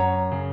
Bye.